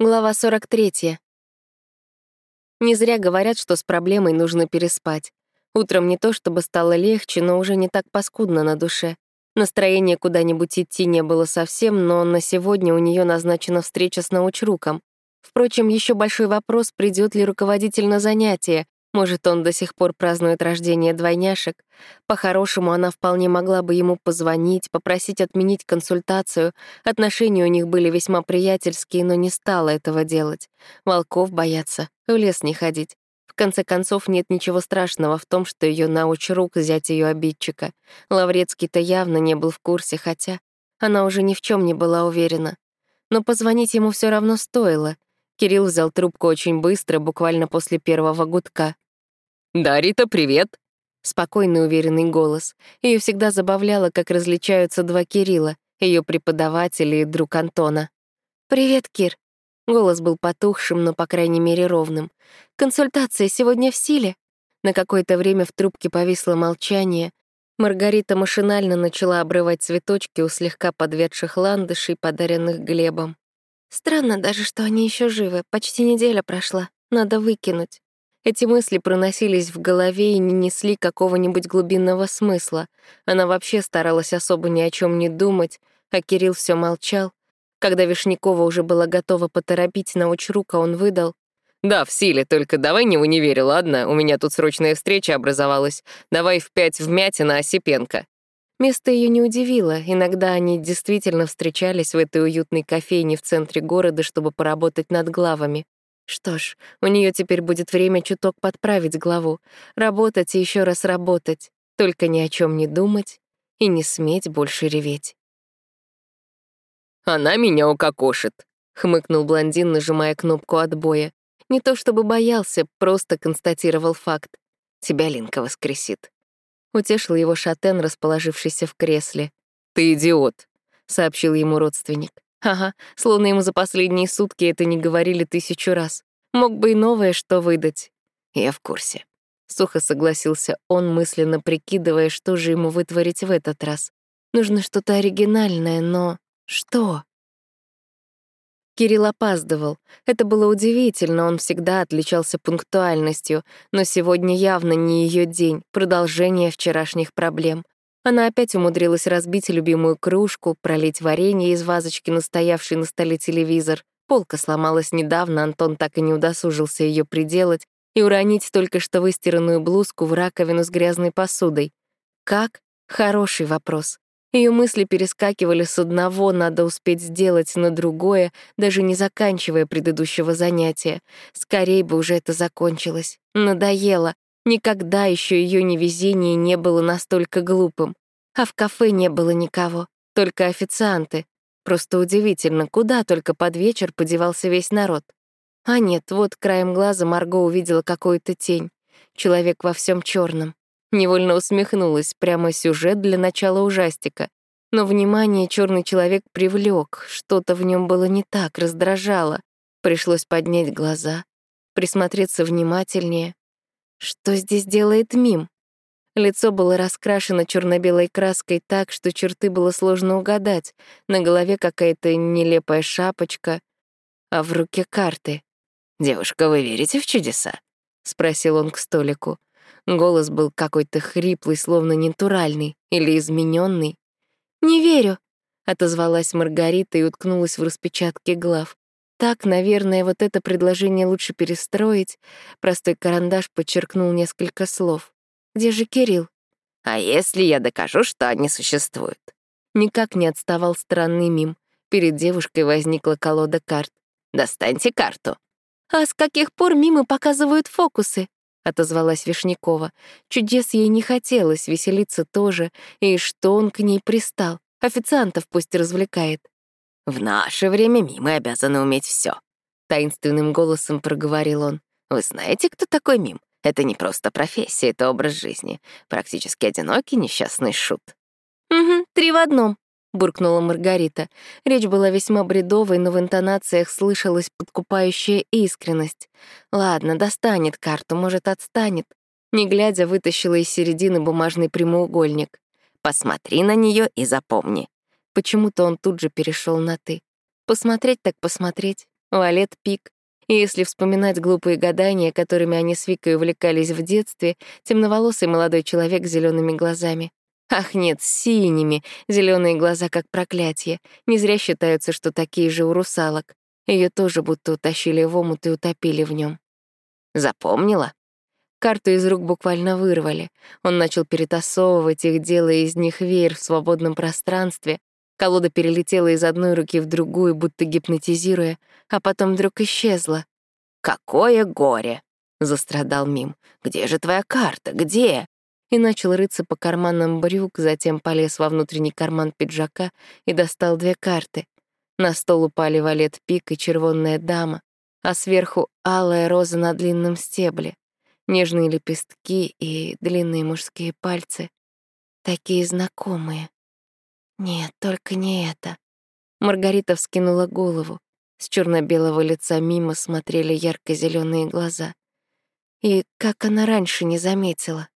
Глава 43. Не зря говорят, что с проблемой нужно переспать. Утром не то чтобы стало легче, но уже не так паскудно на душе. Настроения куда-нибудь идти не было совсем, но на сегодня у нее назначена встреча с научруком. Впрочем, еще большой вопрос, придет ли руководитель на занятие, может, он до сих пор празднует рождение двойняшек. По-хорошему, она вполне могла бы ему позвонить, попросить отменить консультацию. Отношения у них были весьма приятельские, но не стала этого делать. Волков боятся, в лес не ходить. В конце концов, нет ничего страшного в том, что ее науч рук взять ее обидчика. Лаврецкий-то явно не был в курсе, хотя она уже ни в чем не была уверена. Но позвонить ему все равно стоило. Кирилл взял трубку очень быстро, буквально после первого гудка. «Да, Рита, привет!» Спокойный, уверенный голос. Ее всегда забавляло, как различаются два Кирилла, ее преподаватель и друг Антона. «Привет, Кир». Голос был потухшим, но, по крайней мере, ровным. «Консультация сегодня в силе?» На какое-то время в трубке повисло молчание. Маргарита машинально начала обрывать цветочки у слегка подведших ландышей, подаренных Глебом. «Странно даже, что они еще живы. Почти неделя прошла. Надо выкинуть». Эти мысли проносились в голове и не несли какого-нибудь глубинного смысла. Она вообще старалась особо ни о чем не думать, а Кирилл все молчал. Когда Вишнякова уже была готова поторопить научрука, он выдал. «Да, в силе, только давай не в универе, ладно? У меня тут срочная встреча образовалась. Давай в пять в Мятина Осипенко». Место ее не удивило. Иногда они действительно встречались в этой уютной кофейне в центре города, чтобы поработать над главами. Что ж, у нее теперь будет время чуток подправить главу, работать и еще раз работать, только ни о чем не думать и не сметь больше реветь. «Она меня укокошит», — хмыкнул блондин, нажимая кнопку отбоя. Не то чтобы боялся, просто констатировал факт. «Тебя Линка воскресит». Утешил его шатен, расположившийся в кресле. «Ты идиот», — сообщил ему родственник. Ага, словно ему за последние сутки это не говорили тысячу раз. Мог бы и новое что выдать. Я в курсе. Сухо согласился он, мысленно прикидывая, что же ему вытворить в этот раз. Нужно что-то оригинальное, но что? Кирилл опаздывал. Это было удивительно, он всегда отличался пунктуальностью, но сегодня явно не ее день, продолжение вчерашних проблем. Она опять умудрилась разбить любимую кружку, пролить варенье из вазочки, настоявшей на столе телевизор. Полка сломалась недавно, Антон так и не удосужился ее приделать и уронить только что выстиранную блузку в раковину с грязной посудой. Как? Хороший вопрос. Ее мысли перескакивали с одного «надо успеть сделать» на другое, даже не заканчивая предыдущего занятия. Скорей бы уже это закончилось. Надоело. Никогда еще ее невезение не было настолько глупым. А в кафе не было никого, только официанты. Просто удивительно, куда только под вечер подевался весь народ. А нет, вот краем глаза Марго увидела какую-то тень. Человек во всем черном. Невольно усмехнулась, прямо сюжет для начала ужастика. Но внимание черный человек привлек, что-то в нем было не так, раздражало. Пришлось поднять глаза, присмотреться внимательнее. Что здесь делает мим? Лицо было раскрашено черно-белой краской так, что черты было сложно угадать. На голове какая-то нелепая шапочка, а в руке карты. «Девушка, вы верите в чудеса?» — спросил он к столику. Голос был какой-то хриплый, словно ненатуральный или измененный. «Не верю», — отозвалась Маргарита и уткнулась в распечатки глав. Так, наверное, вот это предложение лучше перестроить. Простой карандаш подчеркнул несколько слов. Где же Кирилл? А если я докажу, что они существуют? Никак не отставал странный мим. Перед девушкой возникла колода карт. «Достаньте карту». «А с каких пор мимы показывают фокусы?» — отозвалась Вишнякова. Чудес ей не хотелось, веселиться тоже. И что он к ней пристал? Официантов пусть развлекает. «В наше время мимы обязаны уметь все, таинственным голосом проговорил он. «Вы знаете, кто такой мим? Это не просто профессия, это образ жизни. Практически одинокий несчастный шут». «Угу, три в одном», — буркнула Маргарита. Речь была весьма бредовой, но в интонациях слышалась подкупающая искренность. «Ладно, достанет карту, может, отстанет». Не глядя, вытащила из середины бумажный прямоугольник. «Посмотри на нее и запомни. Почему-то он тут же перешел на «ты». Посмотреть так посмотреть. Валет Пик. И если вспоминать глупые гадания, которыми они с Викой увлекались в детстве, темноволосый молодой человек с зелеными глазами. Ах нет, синими, зеленые глаза как проклятие. Не зря считаются, что такие же у русалок. Ее тоже будто утащили в омут и утопили в нем. Запомнила? Карту из рук буквально вырвали. Он начал перетасовывать их, делая из них веер в свободном пространстве. Колода перелетела из одной руки в другую, будто гипнотизируя, а потом вдруг исчезла. «Какое горе!» — застрадал Мим. «Где же твоя карта? Где?» И начал рыться по карманам брюк, затем полез во внутренний карман пиджака и достал две карты. На стол упали валет пик и червонная дама, а сверху алая роза на длинном стебле, нежные лепестки и длинные мужские пальцы. Такие знакомые. Нет, только не это. Маргарита вскинула голову. С черно белого лица мимо смотрели ярко зеленые глаза. И как она раньше не заметила.